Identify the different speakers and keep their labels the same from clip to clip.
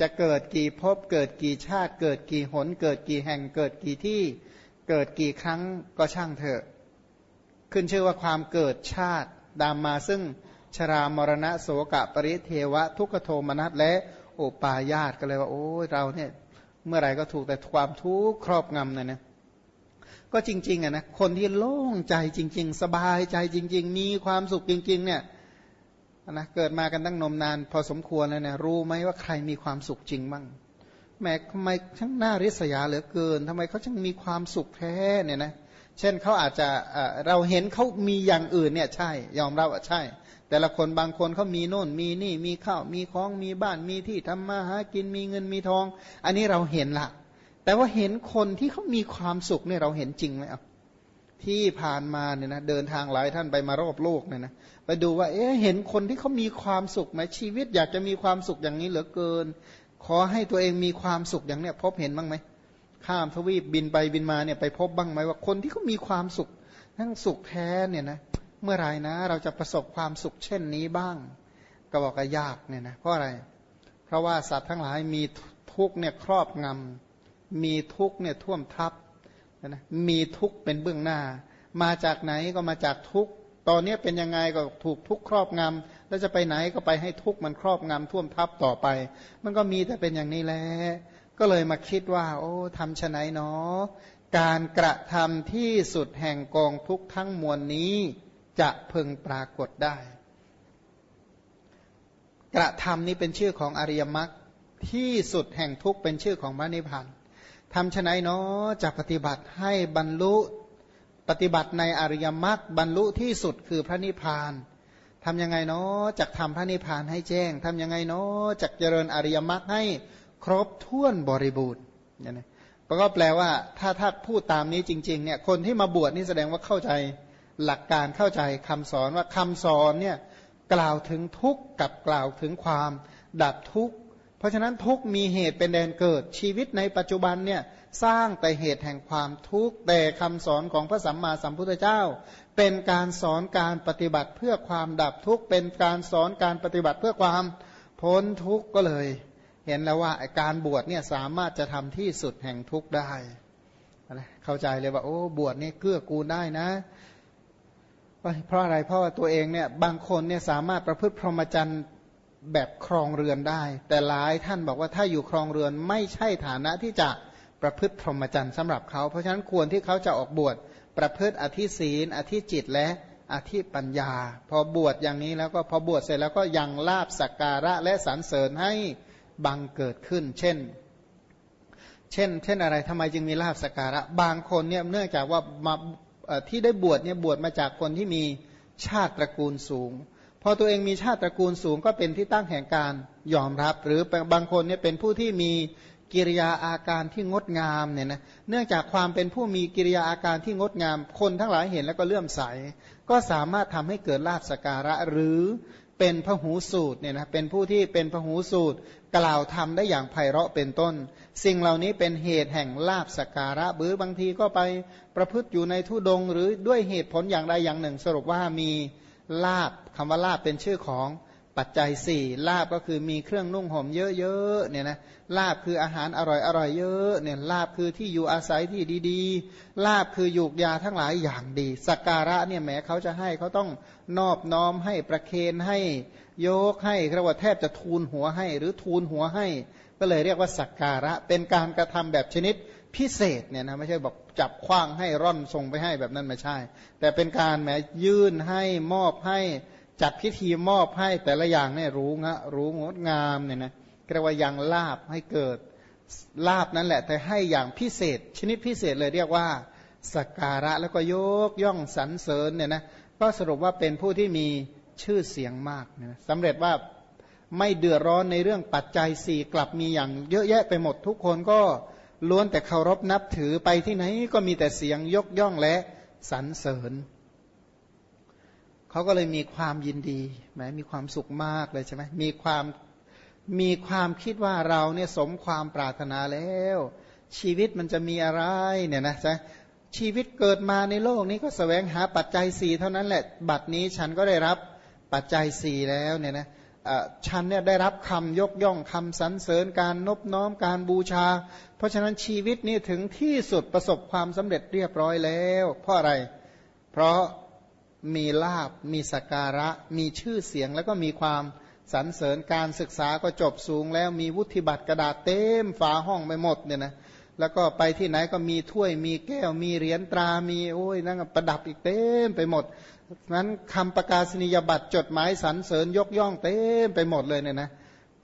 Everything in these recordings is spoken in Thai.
Speaker 1: จะเกิดกี่ภพเกิดกี่ชาติ เกิดกี่หน เกิดกี่แห่งเกิดกี่ที่เกิดกี่ครั้งก็ช่างเถอะ ขึ้นชื่อว่าความเกิดชาติตามมาซึ่งชรามรณะโสกะปริเทวะ ทุกขโทมนัสและโอปาญาตก็เลยว่า โอ้ยเราเนี่ย เมื่อไหร่ก็ถูกแต่ความทุกข์ครอบงำนะเนี่ยก็จริง ๆอะนะคนที่โล่งใจจริง ๆ สบายใจจริง ๆ มีความสุขจริง ๆ เนี่ย นะเกิดมากันตั้งนมนาน พอสมควรแล้วเนี่ยรู้ไหมว่าใครมีความสุขจริงบ้างแม้ทำไมช่างน่าริษยาเหลือเกินทำไมเขาช่างมีความสุขแท้เนี่ยนะเช่นเขาอาจจะเราเห็นเขามีอย่างอื่นเนี่ยใช่ ยอมรับว่าใช่ แต่ละคนบางคนเขามีโน่นมีนี่มีข้าวมีของมีบ้านมีที่ทำมาหากินมีเงินมีทอง อันนี้เราเห็นละแต่ว่าเห็นคนที่เขามีความสุขเนี่ยเราเห็นจริงไหมอะ ที่ผ่านมาเนี่ยนะเดินทางหลายท่านไปมารอบโลกเนี่ยนะไปดูว่าเอ๊ะเห็นคนที่เขามีความสุขไหมชีวิตอยากจะมีความสุขอย่างนี้เหลือเกิน ขอให้ตัวเองมีความสุขอย่างเนี้ยพบเห็นบ้างไหมข้ามทวีปบินไปบินมาเนี่ยไปพบบ้างไหมว่าคนที่เขามีความสุขทั้งสุขแท้เนี่ยนะเมื่อไรนะเราจะประสบความสุขเช่นนี้บ้าง ก็บอกว่ายากเนี่ยนะเพราะอะไร เพราะว่าสัตว์ทั้งหลายมีทุกเนี่ยครอบงำมีทุกเนี่ยท่วมทับ นะมีทุกเป็นเบื้องหน้า มาจากไหนก็มาจากทุกตอนนี้เป็นยังไงก็ถูกทุกครอบงำแล้วจะไปไหนก็ไปให้ทุกมันครอบงำท่วมทับต่อไป มันก็มีแต่เป็นอย่างนี้แหละก็เลยมาคิดว่า โอ้ทำชะไหนเนาะการกระทำที่สุดแห่งกองทุกทั้งมวลนี้จะพึงปรากฏได้ กระทำนี้เป็นชื่อของอริยมรรคที่สุดแห่งทุกเป็นชื่อของพระนิพพาน ทำชะไหนเนาะจะปฏิบัติให้บรรลุปฏิบัติในอริยมรรคบรรลุที่สุดคือพระนิพพานทำยังไงเนาะจักทำพระนิพพานให้แจ้งทำยังไงเนาะจักเจริญอริยมรรคให้ครบถ้วนบริบูรณ์เนี่ยนะก็แปลว่าถ้าถ้าพูดตามนี้จริงๆเนี่ยคนที่มาบวชนี่แสดงว่าเข้าใจหลักการเข้าใจคำสอนว่าคำสอนเนี่ยกล่าวถึงทุกข์กับกล่าวถึงความดับทุกข์ ราะฉะนั้นทุกมีเหตุเป็นแดนเกิดชีวิตในปัจจุบันเนี่ยสร้างแต่เหตุแห่งความทุกข์แต่คำสอนของพระสัมมาสัมพุทธเจ้า เป็นการสอนการปฏิบัติเพื่อความดับทุกข์เป็นการสอนการปฏิบัติเพื่อความพ้นทุกข์ก็เลย เห็นแล้วว่าการบวชเนี่ยสามารถจะทำที่สุดแห่งทุกข์ได้เข้าใจเลยว่าโอ้บวชนี่เกื้อกูลได้นะเพราะอะไรเพราะว่าตัวเองเนี่ยบางคนเนี่ยสามารถประพฤติพรหมจรรย์ แบบครองเรือนได้ แต่หลายท่านบอกว่าถ้าอยู่ครองเรือนไม่ใช่ฐานะที่จะประพฤติพรหมจรรย์สำหรับเขา เพราะฉะนั้นควรที่เขาจะออกบวชประพฤติอธิศีล อธิจิตและอธิปัญญา พอบวชอย่างนี้แล้วก็พอบวชเสร็จแล้วก็ยังลาบสักการะและสรรเสริญให้บังเกิดขึ้น เช่น เช่น เช่นอะไรทำไมจึงมีลาบสักการะ บางคนเนี่ยเนื่องจากว่ามาที่ได้บวชเนี่ยบวชมาจากคนที่มีชาติตระกูลสูง พอตัวเองมีชาติตระกูลสูงก็เป็นที่ตั้งแห่งการยอมรับ หรือบางคนเนี่ยเป็นผู้ที่มีกิริยาอาการที่งดงามเนี่ยนะเนื่องจากความเป็นผู้มีกิริยาอาการที่งดงาม คนทั้งหลายเห็นแล้วก็เลื่อมใส ก็สามารถทำให้เกิดลาภสการะหรือเป็นพหูสูตรเนี่ยนะเป็นผู้ที่เป็นพหูสูตร กล่าวทำได้อย่างไพเราะเป็นต้น สิ่งเหล่านี้เป็นเหตุแห่งลาบสการะหรือบางทีก็ไปประพฤติอยู่ในทุดง หรือด้วยเหตุผลอย่างใดอย่างหนึ่ง สรุปว่ามี ลาบคำว่าลาบเป็นชื่อของปัจจัยสี่ลาบก็คือมีเครื่องนุ่งห่มเยอะๆเนี่ยนะลาบคืออาหารอร่อยอร่อยเยอะเนี่ยลาบคือที่อยู่อาศัยที่ดีๆ ลาบคือยูกยาทั้งหลายอย่างดี สักการะเนี่ยแม้เขาจะให้เขาต้องนอบน้อมให้ประเคนให้ยกให้เรียกว่าแทบจะทูลหัวให้ หรือทูลหัวให้ ก็เลยเรียกว่าสักการะเป็นการกระทำแบบชนิดพิเศษเนี่ยนะไม่ใช่บอก จับคว้างให้ร่อนส่งไปให้แบบนั้นไม่ใช่ แต่เป็นการแหมยื่นให้มอบให้จัดพิธีมอบให้แต่ละอย่างเนี่ยรู้งะรู้งดงามเนี่ยนะเรียกว่ายังลาบให้เกิดลาบนั่นแหละ แต่ให้อย่างพิเศษ ชนิดพิเศษเลยเรียกว่าสการะแล้วก็ยกย่องสรรเสริญเนี่ยนะก็สรุปว่าเป็นผู้ที่มีชื่อเสียงมากนะสำเร็จว่าไม่เดือดร้อนในเรื่องปัจจัยสี่กลับมีอย่างเยอะแยะไปหมดทุกคนก็ ล้วนแต่เคารพนับถือไปที่ไหนก็มีแต่เสียงยกย่องและสรรเสริญเขาก็เลยมีความยินดีแหมมีความสุขมากเลยใช่ไหมมีความมีความคิดว่าเราเนี่ยสมความปรารถนาแล้ว ชีวิตมันจะมีอะไรเนี่ยนะจ๊ะชีวิตเกิดมาในโลกนี้ก็สแสวงหาปัจจัยสี่เท่านั้นแหละ บัดนี้ฉันก็ได้รับปัจจัยสี่แล้วเนี่ยนะ ฉันเนี่ยได้รับคำยกย่องคำสรรเสริญการนบน้อมการบูชา เพราะฉะนั้นชีวิตนี้ถึงที่สุดประสบความสำเร็จเรียบร้อยแล้ว เพราะอะไร เพราะมีลาบมีสการะ มีชื่อเสียงแล้วก็มีความสรรเสริญการศึกษาก็จบสูงแล้วมีวุฒิบัตรกระดาษเต็มฝาห้องไปหมดเนี่ยนะ แล้วก็ไปที่ไหนก็มีถ้วยมีแก้วมีเหรียญตรามีโอ้ยนั่งประดับอีกเต็มไปหมดนั้นคำประกาศนียบัตรจดหมายสรรเสริญยกย่องเต็มไปหมดเลยเนี่ยนะ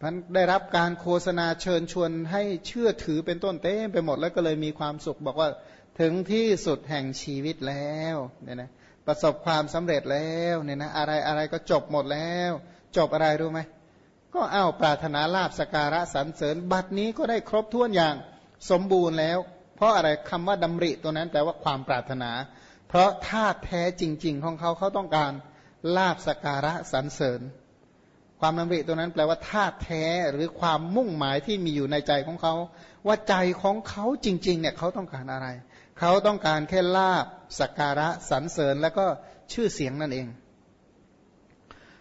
Speaker 1: พันได้รับการโฆษณาเชิญชวนให้เชื่อถือเป็นต้นเต็มไปหมดแล้วก็เลยมีความสุขบอกว่าถึงที่สุดแห่งชีวิตแล้วเนี่ยนะประสบความสำเร็จแล้วเนี่ยนะอะไรอะไรก็จบหมดแล้ว จบอะไรรู้ไหมก็เอาปรารถนาลาบสการะสรรเสริญบัตรนี้ก็ได้ครบถ้วนอย่าง สมบูรณ์แล้ว เพราะอะไรคำว่าดำริตัวนั้นแปลว่าความปรารถนา เพราะธาตุแท้จริง ๆ ของเขาเขาต้องการลาบสการะสรรเสริญ ความดำริตัวนั้นแปลว่าธาตุแท้หรือความมุ่งหมายที่มีอยู่ในใจของเขา ว่าใจของเขาจริงๆเนี่ยเขาต้องการอะไร เขาต้องการแค่ลาบสการะสรรเสริญแล้วก็ชื่อเสียงนั่นเอง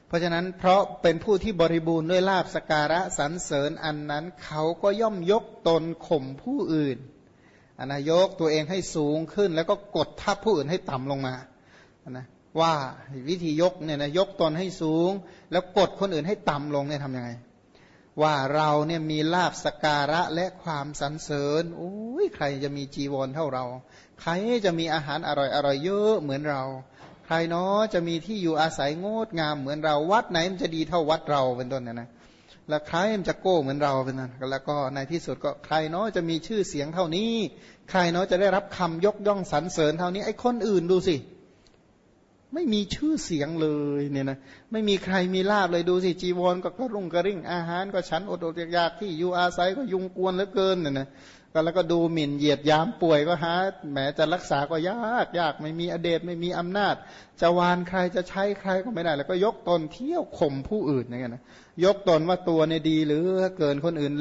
Speaker 1: เพราะฉะนั้นเพราะเป็นผู้ที่บริบูรณ์ด้วยลาบสการะสรรเสริญอันนั้น เขาก็ย่อมยกตนข่มผู้อื่นอนนะยกตัวเองให้สูงขึ้น แล้วก็กดทับผู้อื่นให้ต่ำลงมานะว่าวิธียกเนี่ยนะยกตนให้สูง แล้วกดคนอื่นให้ต่ำลงเนี่ยทำยังไง ว่าเราเนี่ยมีลาบสการะและความสรรเสริญโอ้ยใครจะมีจีวรเท่าเรา ใครจะมีอาหารอร่อยอร่อยเยอะเหมือนเรา ใครเนาะจะมีที่อยู่อาศัยงดงามเหมือนเราวัดไหนมันจะดีเท่าวัดเราเป็นต้นเนี่ยนะแล้วใครมันจะโก้เหมือนเราเป็นต้นแล้วก็ในที่สุดก็ใครเนาะจะมีชื่อเสียงเท่านี้ ใครเนาะจะได้รับคำยกย่องสรรเสริญเท่านี้ไอ้คนอื่นดูสิ ไม่มีชื่อเสียงเลยเนี่ยนะไม่มีใครมีลาบเลยดูสิจีวรก็กระรุ่งกระริ่งอาหารก็ฉันอดอดอยากที่อยู่อาศัยก็ยุงกวนเหลือเกินเนี่ยนะก็แล้วก็ดูหมิ่นเหยียดยามป่วยก็หาแหมจะรักษาก็ยากยากไม่มีอเดชไม่มีอำนาจ จะวานใครจะใช้ใครก็ไม่ได้ แล้วก็ยกตนเที่ยวข่มผู้อื่นอย่างเงี้ยนะยกตนว่าตัวเนี่ยดีหรือเกินคนอื่น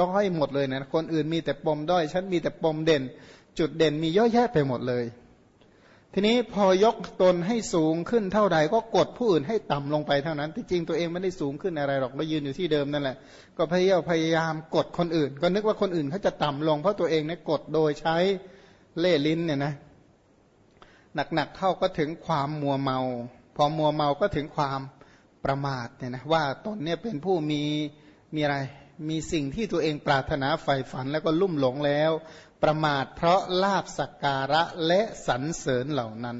Speaker 1: ด้อยหมดเลยนะคนอื่นมีแต่ปมด้อยฉันมีแต่ปมเด่น จุดเด่นมีเยอะแยะไปหมดเลย ทีนี้พอยกตนให้สูงขึ้นเท่าใดก็กดผู้อื่นให้ต่ำลงไปเท่านั้นที่จริงตัวเองไม่ได้สูงขึ้นอะไรหรอกเรายืนอยู่ที่เดิมนั่นแหละ ก็พยายามพยายามกดคนอื่น ก็นึกว่าคนอื่นเขาจะต่ำลงเพราะตัวเองเนี่ยกดโดยใช้เล่ลิ้นเนี่ยนะหนักๆเข้าก็ถึงความมัวเมา พอมัวเมาก็ถึงความประมาทเนี่ยนะว่าตนเนี่ยเป็นผู้มีมีอะไรมีสิ่งที่ตัวเองปรารถนาใฝ่ฝันแล้วก็ลุ่มหลงแล้ว ประมาทเพราะลาบสักการะและสรรเสริญเหล่านั้น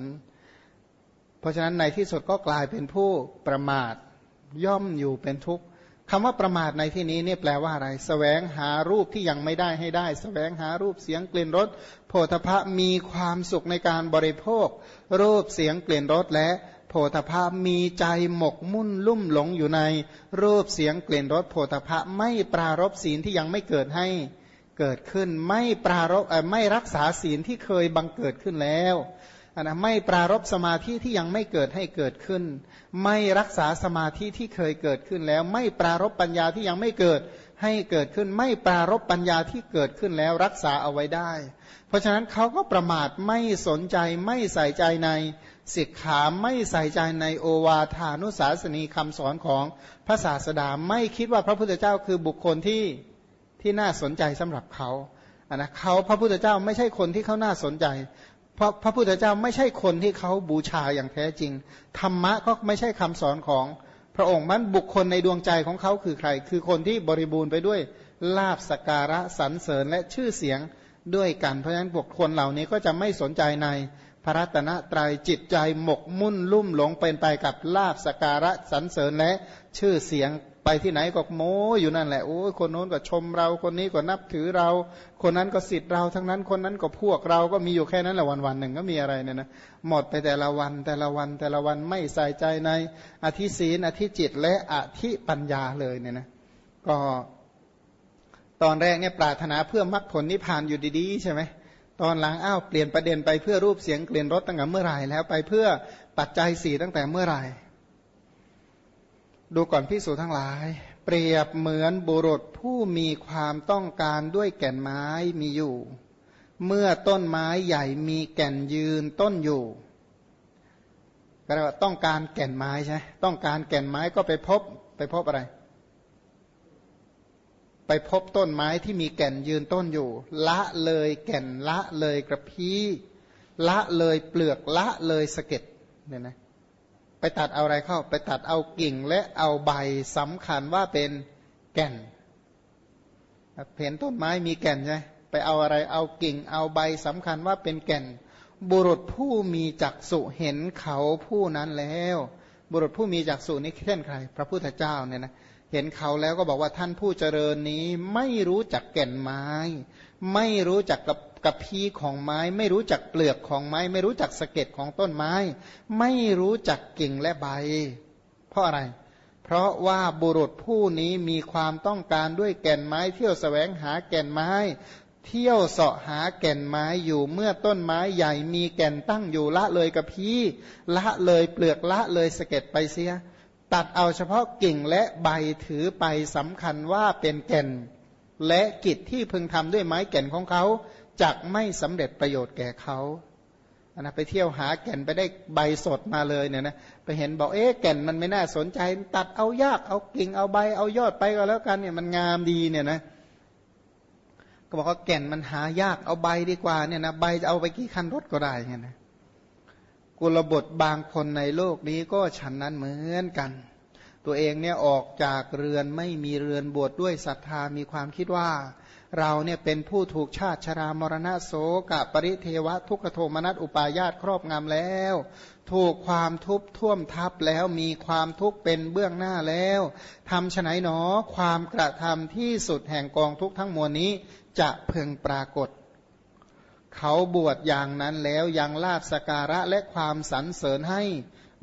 Speaker 1: เพราะฉะนั้นในที่สุดก็กลายเป็นผู้ประมาทย่อมอยู่เป็นทุกข์คำว่าประมาทในที่นี้เนี่ยแปลว่าอะไรสแสวงหารูปที่ยังไม่ได้ให้ได้สแสวงหารูปเสียงกลิ่นรสโพธพะมีความสุขในการบริโภค รูปเสียงกลิ่นรสและโพธพะมีใจหมกมุ่นลุ่มหลงอยู่ใน รูปเสียงกลิ่นรสโพธพะไม่ปรารบศีลที่ยังไม่เกิดให้ เกิดขึ้น ไม่ปรารบไม่รักษาศีลที่เคยบังเกิดขึ้นแล้วนะไม่ปรารบสมาธิที่ยังไม่เกิดให้เกิดขึ้น ไม่รักษาสมาธิที่เคยเกิดขึ้นแล้ว ไม่ปรารบปัญญาที่ยังไม่เกิดให้เกิดขึ้น ไม่ปรารบปัญญาที่เกิดขึ้นแล้วรักษาเอาไว้ได้ เพราะฉะนั้นเขาก็ประมาทไม่สนใจไม่ใส่ใจในสิกขาไม่ใส่ใจในโอวาทานุสาสนีคำสอนของพระศาสดาไม่คิดว่าพระพุทธเจ้าคือบุคคลที่ ที่น่าสนใจสำหรับเขาอันนะเขาพระพุทธเจ้าไม่ใช่คนที่เขาน่าสนใจ เพราะพระพุทธเจ้าไม่ใช่คนที่เขาบูชาอย่างแท้จริง ธรรมะก็ไม่ใช่คำสอนของพระองค์มันบุคคลในดวงใจของเขาคือใคร คือคนที่บริบูรณ์ไปด้วยลาบสการะสรรเสริญและชื่อเสียงด้วยกัน เพราะฉะนั้นบุคคลเหล่านี้ก็จะไม่สนใจในพระรัตนตรัยจิตใจหมกมุ่นลุ่มหลงเป็นไปกับลาบสการะสรรเสริญและชื่อเสียง ไปที่ไหนก็โม้อยู่นั่นแหละโอ้คนโน้นก็ชมเราคนนี้ก็นับถือเรา คนนั้นก็สิทธิ์เราทั้งนั้นคนนั้นก็พวกเราก็มีอยู่แค่นั้นแหละวันวันหนึ่งก็มีอะไรเนี่ยนะหมดไปแต่ละวันแต่ละวันแต่ละวันไม่ใส่ใจในอธิศีนอธิจิตและอธิปัญญาเลยเนี่ยนะก็ตอนแรกเนี่ยปรารถนาเพื่อมรรคผลนิพพานอยู่ดีๆ ใช่ไหมตอนหลังอ้าวเปลี่ยนประเด็นไปเพื่อรูปเสียงเปลี่ยนรถตั้งแต่เมื่อไหร่แล้วไปเพื่อปัจจัยสี่ตั้งแต่เมื่อไหร่ ดูก่อนพิสูจทั้งหลาย เปรียบเหมือนบุรุษผู้มีความต้องการด้วยแก่นไม้มีอยู่ เมื่อต้นไม้ใหญ่มีแก่นยืนต้นอยู่ก็เรียกว่าต้องการแก่นไม้ใช่ต้องการแก่นไม้ก็ไปพบไปพบอะไร ไปพบต้นไม้ที่มีแก่นยืนต้นอยู่ ละเลยแก่นละเลยกระพี้ละเลยเปลือกละเลยสะเก็ดเนี่ยนะ ไปตัดเอาอะไรเข้า ไปตัดเอากิ่งและเอาใบสำคัญว่าเป็นแก่นเห็นต้นไม้มีแก่นใช่ไปเอาอะไรเอากิ่ง เอาใบสำคัญว่าเป็นแก่น บุรุษผู้มีจักษุเห็นเขาผู้นั้นแล้ว บุรุษผู้มีจักษุนี้เช่นใคร พระพุทธเจ้าเนี่ยนะเห็นเขาแล้วก็บอกว่าท่านผู้เจริญนี้ไม่รู้จักแก่นไม้ ไม่รู้จักกับ กับพีของไม้ ไม่รู้จักเปลือกของไม้ ไม่รู้จักสะเก็ดของต้นไม้ ไม่รู้จักกิ่งและใบ เพราะอะไร เพราะว่าบุรุษผู้นี้มีความต้องการด้วยแก่นไม้ เที่ยวสแสวงหาแก่นไม้ เที่ยวเสาะหาแก่นไม้อยู่เมื่อต้นไม้ใหญ่มีแก่นตั้งอยู่ละเลยกับพีละเลยเปลือกละเลยสะเก็ดไปเสีย ตัดเอาเฉพาะกิ่งและใบถือไปสำคัญว่าเป็นแก่นและกิจที่พึงทำด้วยไม้แก่นของเขา จักไม่สำเร็จประโยชน์แก่เขานะไปเที่ยวหาแก่นไปได้ใบสดมาเลยเนี่ยนะไปเห็นบอกเอ๊ะแก่นมันไม่น่าสนใจ ตัดเอายากเอากิ่งเอาใบเอายอดไปก็แล้วกันเนี่ยมันงามดีเนี่ยนะก็บอกว่าแก่นมันหายากเอาใบดีกว่าเนี่ยนะใบจะเอาไปกี่คันรถก็ได้เงี้ยนะกุลบทบางคนในโลกนี้ก็ฉันนั้นเหมือนกัน ตัวเองเนี่ยออกจากเรือนไม่มีเรือนบวชดด้วยศรัทธามีความคิดว่า เราเนี่ยเป็นผู้ถูกชาติชรามรณะโสกปริเทวะทุกขโทมนัสอุปายาตครอบงำแล้ว ถูกความทุบท่วมทับแล้วมีความทุกข์เป็นเบื้องหน้าแล้วทำฉไนหนอความกระทำที่สุดแห่งกองทุกทั้งมวลนี้จะเพึงปรากฏ เขาบวชอย่างนั้นแล้วยังลาบสการะและความสรรเสริญให้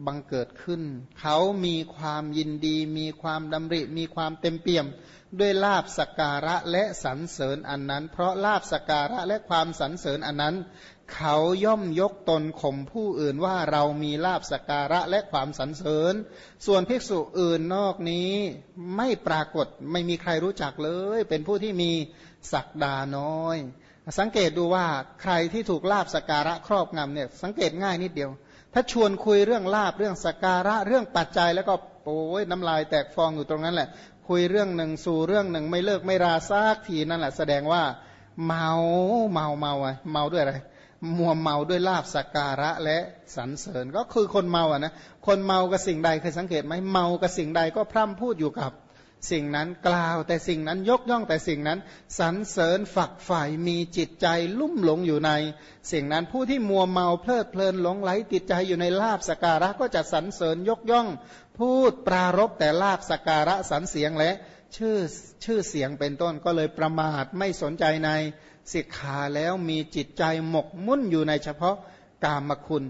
Speaker 1: บังเกิดขึ้น เขามีความยินดี มีความดำริ มีความเต็มเปี่ยม ด้วยลาบสการะและสรรเสริญอันนั้น เพราะลาบสการะและความสรรเสริญอันนั้น เขาย่อมยกตนข่มผู้อื่นว่าเรามีลาบสการะและความสรรเสริญ ส่วนภิกษุอื่นนอกนี้ไม่ปรากฏไม่มีใครรู้จักเลย เป็นผู้ที่มีศักดาน้อย สังเกตดูว่าใครที่ถูกลาบสการะครอบงำเนี่ยสังเกตง่ายนิดเดียว ถ้าชวนคุยเรื่องลาบเรื่องสการะเรื่องปัจจัยแล้วก็โอ้ยน้ำลายแตกฟองอยู่ตรงนั้นแหละ คุยเรื่องหนึ่งสู่เรื่องหนึ่งไม่เลิกไม่ราซากทีนั่นแหละแสดงว่าเมาเมาเมาอเมาด้วยอะไรมัวเมาด้วยลาบสักการะและสรรเสริญก็คือคนเมาอะนะคนเมากับสิ่งใดเคยสังเกตไหมเมากับสิ่งใดก็พร่ำพูดอยู่กับ สิ่งนั้นกล่าวแต่สิ่งนั้นยกย่องแต่สิ่งนั้นสรรเสริญฝักฝ่ายมีจิตใจลุ่มหลงอยู่ใน สิ่งนั้นผู้ที่มัวเมาเพลิดเพลินหลงไหลติดใจอยู่ในลาบสการะก็จะสรรเสริญยกย่อง พูดปรารบแต่ลาบสการะสรรเสียงและชื่อชื่อเสียงเป็นต้นก็เลยประมาทไม่สนใจในสิกขาแล้วมีจิตใจหมกมุ่นอยู่ในเฉพาะกามคุณ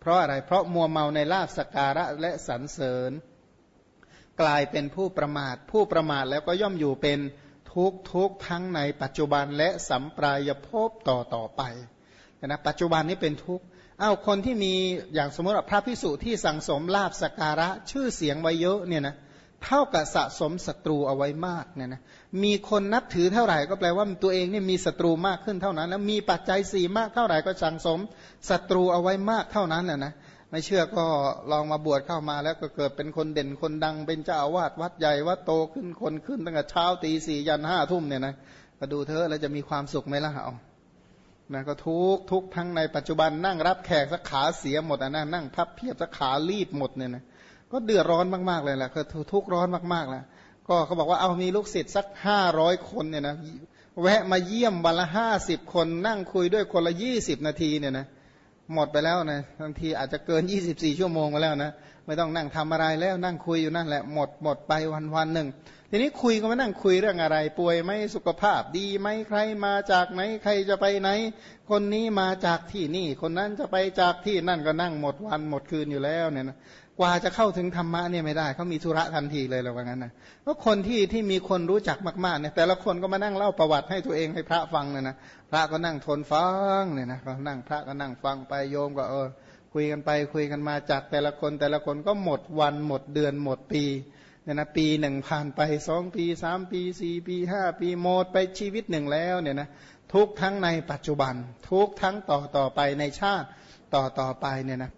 Speaker 1: เพราะอะไรเพราะมัวเมาในลาบสการะและสรรเสริญ กลายเป็นผู้ประมาท ผู้ประมาทแล้วก็ย่อมอยู่เป็นทุกทุกทั้งในปัจจุบันและสัมปรายภพต่อต่อไปนะปัจจุบันนี้เป็นทุกข์อ้าวคนที่มีอย่างสมมติว่าพระพิสุที่สั่งสมลาบสการะชื่อเสียงไว้เยอะเนี่ยนะเท่ากับสะสมศัตรูเอาไว้มากเนี่ยนะมีคนนับถือเท่าไหร่ก็แปลว่าตัวเองเนี่ยมีศัตรูมากขึ้นเท่านั้น แล้วมีปัจจัยสี่มากเท่าไหร่ก็สั่งสมศัตรูเอาไว้มากเท่านั้นแหละนะ ไม่เชื่อก็ลองมาบวชเข้ามาแล้วก็เกิดเป็นคนเด่นคนดัง เป็นเจ้าอาวาสวัดใหญ่วัดโตขึ้นคนขึ้นตั้งแต่เช้าตีสี่ยันห้าทุ่มเนี่ยนะมาดูเธอแล้วจะมีความสุขไหมล่ะเอานะก็ทุกทุกทั้งในปัจจุบันนั่งรับแขกสักขาเสียหมดอะนะนั่งพับเพียบสักขารีบหมดเนี่ยนะก็เดือดร้อนมากๆเลยแหละคือทุกร้อนมากๆแหละก็เขาบอกว่าเอามีลูกศิษย์สักห้าร้อยคนเนี่ยนะแวะมาเยี่ยมวันละห้าสิบคนนั่งคุยด้วยคนละยี่สิบนาทีเนี่ยนะ หมดไปแล้วนะบางทีอาจจะเกิน 24 ชั่วโมงไปแล้วนะไม่ต้องนั่งทำอะไรแล้วนั่งคุยอยู่นั่นแหละหมดหมดไปวันวันหนึ่งทีนี้คุยก็มานั่งคุยเรื่องอะไร ป่วยไหมสุขภาพดีไหมใครมาจากไหนใครจะไปไหน คนนี้มาจากที่นี่ คนนั้นจะไปจากที่นั่นก็นั่งหมดวันหมดคืนอยู่แล้วเนี่ยนะ กว่าจะเข้าถึงธรรมะเนี่ยไม่ได้เขามีธุระทันทีเลยเราว่างั้นนะเพราคนที่ที่มีคนรู้จักมากๆเนี่ยแต่ละคนก็มานั่งเล่าประวัติให้ตัวเองให้พระฟังเนี่ยนะพระก็นั่งทนฟังเนี่ยนะก็นั่งพระก็นั่งฟังไปโยมก็เออคุยกันไปคุยกันมาจากแต่ละคนแต่ละคนก็หมดวันหมดเดือนหมดปีเนี่ยนะปีหนึ่งผ่านไปสองปีสามปีสี่ปีห้าปีหมดไปชีวิตหนึ่งแล้วเนี่ยนะทุกทั้งในปัจจุบัน ทุกทั้งต่อต่อไปในชาติต่อต่อไปเนี่ยนะ